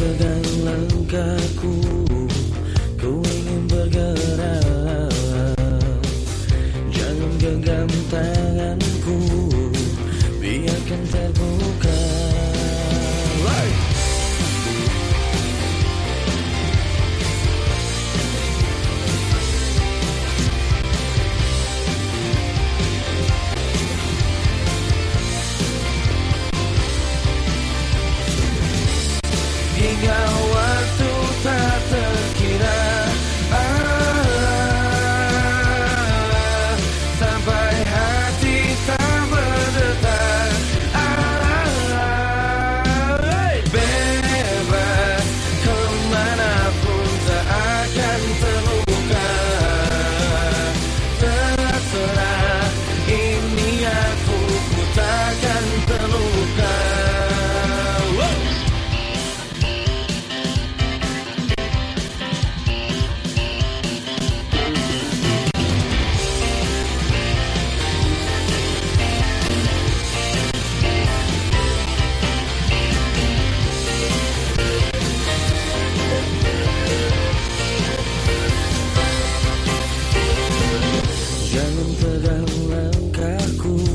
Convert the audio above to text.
pegang langkahku Ku ingin bergerak. Jangan genggam tanganku. go dalam langkahku.